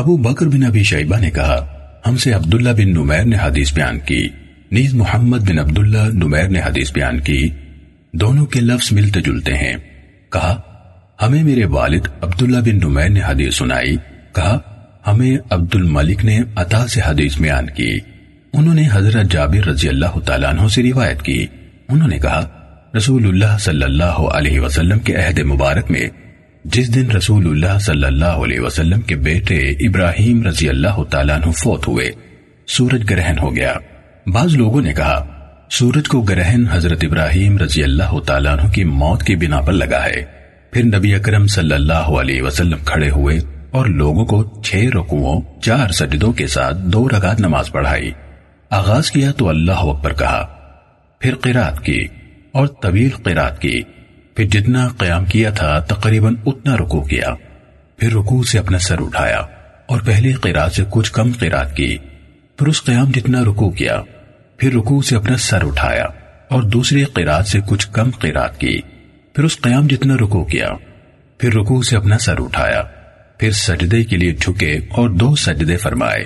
ابو بکر بن ابی شیبہ نے کہا، ہم سے عبداللہ بن نمیر نے حدیث بیان کی۔ نیز محمد بن عبداللہ نمیر نے حدیث بیان کی۔ دونوں کے لفظ ملتے جلتے ہیں۔ کہا، ہمیں میرے والد عبداللہ بن نمیر نے حدیث سنائی۔ کہا، ہمیں عبد الملک نے عطا سے حدیث بیان کی۔ انہوں نے حضرت جابر رضی اللہ تعالیٰ عنہ سے روایت کی۔ انہوں نے کہا، رسول اللہ صلی اللہ علیہ وسلم کے عہد مبارک میں جس دن رسول اللہ صلی اللہ علیہ وسلم کے بیٹے ابراہیم رضی اللہ تعالیٰ عنہ فوت ہوئے، سورج گرہن ہو گیا۔ بعض لوگوں نے کہا، سورج کو گرہن حضرت ابراہیم رضی اللہ تعالیٰ عنہ کی موت کی بنا پر لگا ہے۔ پھر نبی اکرم صلی اللہ علیہ وسلم کھڑے ہوئے اور لوگوں کو چھ رکوعوں، چار سجدوں کے ساتھ دو رکعت نماز پڑھائی۔ آغاز کیا تو اللہ اکبر کہا، پھر قرات کی اور طویل قرات کی۔ پھر جتنا قیام کیا تھا، تقریباً اتنا رکوع کیا۔ پھر رکوع سے اپنا سر اٹھایا اور پہلی قرات سے کچھ کم قرات کی۔ پھر اس قیام جتنا رکوع کیا، پھر رکوع سے اپنا سر اٹھایا اور دوسری قرات سے کچھ کم قرات کی۔ پھر اس قیام جتنا رکوع کیا، پھر رکوع سے اپنا سر اٹھایا۔ پھر سجدے کے لیے جھکے اور دو سجدے فرمائے۔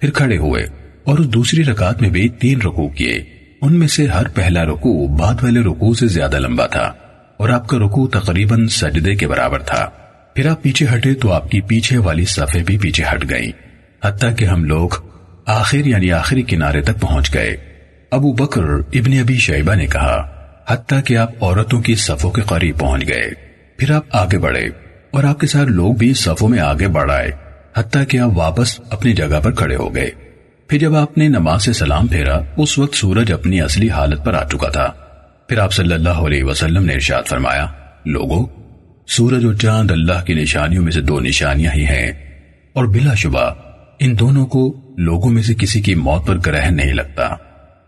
پھر کھڑے ہوئے اور اس دوسری رکعت میں بھی تین رکوع کیے۔ ان میں سے ہر پہلا رکوع بعد والے رکوع سے زیادہ لمبا تھا۔ اور آپ کا رکوع تقریباً سجدے کے برابر تھا۔ پھر آپ پیچھے ہٹے تو آپ کی پیچھے والی صفحے بھی پیچھے ہٹ گئیں۔ حتیٰ کہ ہم لوگ آخر یعنی آخری کنارے تک پہنچ گئے۔ ابو بکر ابن ابی شیبہ نے کہا، حتیٰ کہ آپ عورتوں کی صفوں کے قریب پہنچ گئے۔ پھر آپ آگے بڑھے اور آپ کے ساتھ لوگ بھی صفوں میں آگے بڑھائے حتیٰ کہ آپ واپس اپنی جگہ پر کھڑے ہو گئے۔ پھر جب آپ نے نماز سے سلام پھیرا، اس وقت سورج اپنی اصلی حالت پر آ چکا تھا۔ پھر آپ صلی اللہ علیہ وسلم نے ارشاد فرمایا لوگوں سورج اور چاند اللہ کی نشانیوں میں سے دو نشانیاں ہی ہیں، اور بلا شبہ ان دونوں کو لوگوں میں سے کسی کی موت پر گرہن نہیں لگتا۔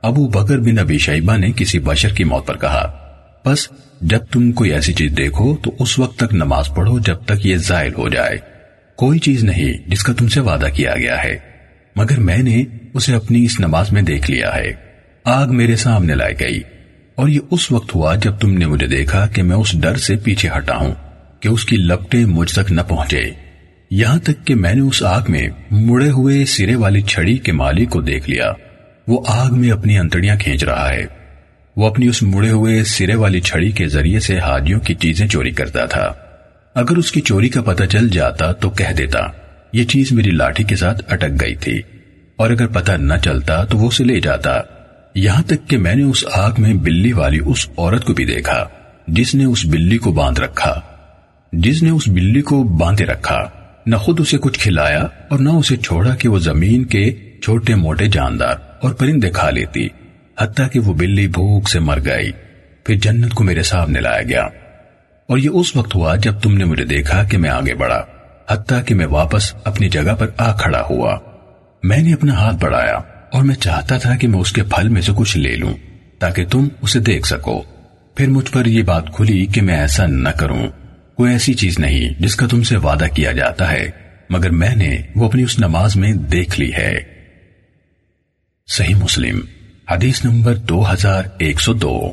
ابو بکر بن ابی شیبہ نے کسی بشر کی موت پر کہا بس جب تم کوئی ایسی چیز دیکھو تو اس وقت تک نماز پڑھو جب تک یہ زائل ہو جائے۔ کوئی چیز نہیں جس کا تم سے وعدہ کیا گیا ہے، مگر میں نے اسے اپنی اس نماز میں دیکھ لیا ہے۔ آگ میرے سامنے لائی گئی۔ اور یہ اس وقت ہوا جب تم نے مجھے دیکھا کہ میں اس ڈر سے پیچھے ہٹا ہوں کہ اس کی لپٹیں مجھ تک نہ پہنچے۔ یہاں تک کہ میں نے اس آگ میں مڑے ہوئے سرے والی چھڑی کے مالک کو دیکھ لیا۔ وہ آگ میں اپنی انتڑیاں کھینچ رہا ہے۔ وہ اپنی اس مڑے ہوئے سرے والی چھڑی کے ذریعے سے حاجیوں کی چیزیں چوری کرتا تھا۔ اگر اس کی چوری کا پتہ چل جاتا تو کہہ دیتا، یہ چیز میری لاٹھی کے ساتھ اٹک گئی تھی۔ اور اگر پتہ نہ چلتا تو وہ اسے لے جاتا۔ یہاں تک کہ میں نے اس آگ میں بلی والی اس عورت کو بھی دیکھا، جس نے اس بلی کو باندھ رکھا۔ جس نے اس بلی کو باندھے رکھا۔ نہ خود اسے کچھ کھلایا اور نہ اسے چھوڑا کہ وہ زمین کے چھوٹے موٹے جاندار اور پرندے کھا لیتی، حتیٰ کہ وہ بلی بھوک سے مر گئی۔ پھر جنت کو میرے سامنے لایا گیا۔ اور یہ اس وقت ہوا جب تم نے مجھے دیکھا کہ میں آگے بڑھا، حتیٰ کہ میں واپس اپنی جگہ پر آ کھڑا ہوا۔ میں نے اپنا ہاتھ بڑھایا۔ اور میں چاہتا تھا کہ میں اس کے پھل میں سے کچھ لے لوں تاکہ تم اسے دیکھ سکو۔ پھر مجھ پر یہ بات کھلی کہ میں ایسا نہ کروں۔ کوئی ایسی چیز نہیں جس کا تم سے وعدہ کیا جاتا ہے، مگر میں نے وہ اپنی اس نماز میں دیکھ لی ہے۔ صحیح مسلم، حدیث نمبر دو ہزار ایک سو دو۔